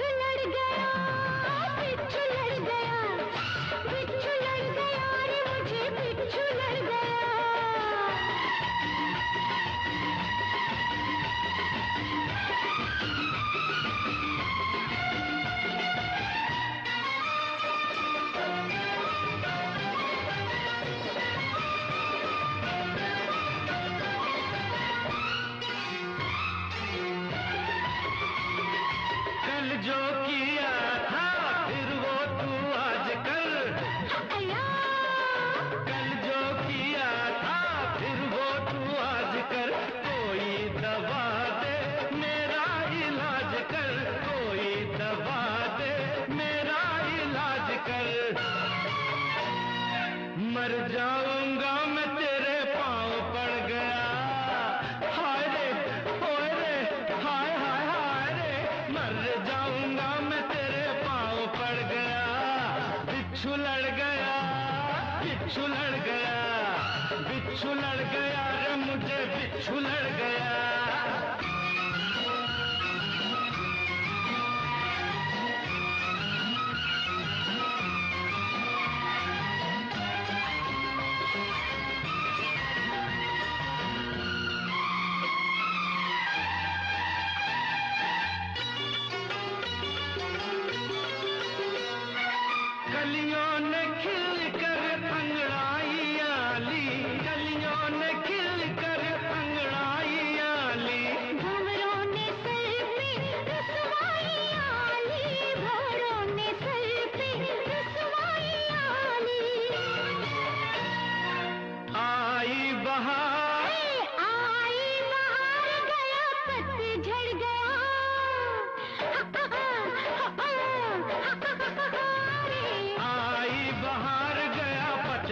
बिच्छू जाऊँगा मैं तेरे पाँव पड़ गया। बिच्छू लड़ गया, बिच्छू लड़ गया, बिच्छू लड़ गया रे मुझे, बिच्छू लड़ गया। ಕಲಿ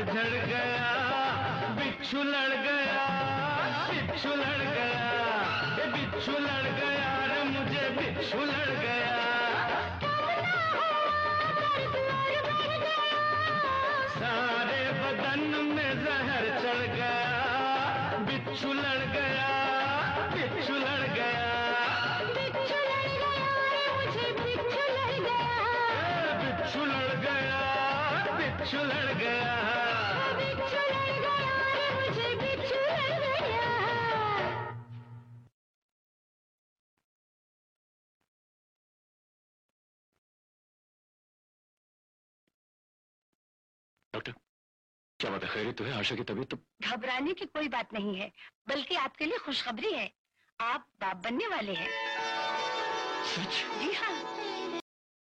पतझड़ गया, बिच्छू लड़ गया, बिच्छू लड़ गया बिच्छू लड़ गया रे मुझे बिच्छू लड़ गया। सारे बदन में जहर चढ़ गया, बिच्छू लड़ गया, बिच्छू लड़ गया। बिच्छू लड़ गया, बिच्छू लड़ गया। क्या बात है खैरियत तो है आशा की तबीयत तो घबराने की कोई बात नहीं है बल्कि आपके लिए खुशखबरी है। आप बाप बनने वाले हैं। सच? जी हाँ।